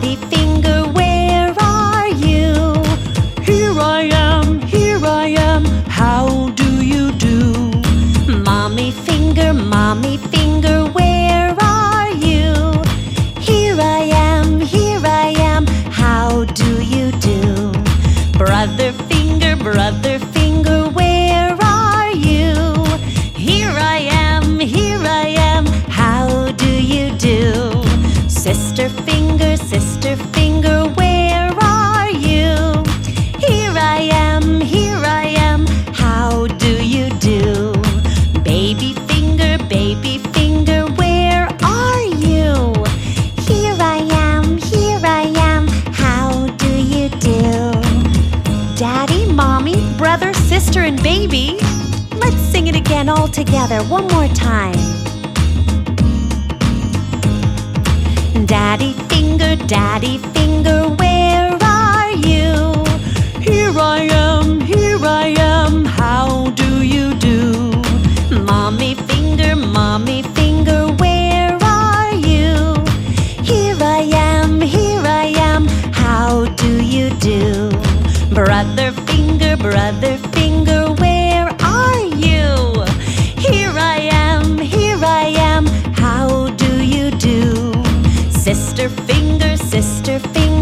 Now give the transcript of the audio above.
Daddy Finger, where are you? Here I am, here I am, how do you do? Mommy Finger, Mommy Finger, where are you? Here I am, here I am, how do you do? Brother Finger, Brother Finger, where are you? Here I am, here I am, how do you do? Sister Finger, Daddy, mommy, brother, sister, and baby. Let's sing it again all together one more time. Daddy finger, daddy finger, Brother finger, brother finger, where are you? Here I am, here I am, how do you do? Sister finger, sister finger.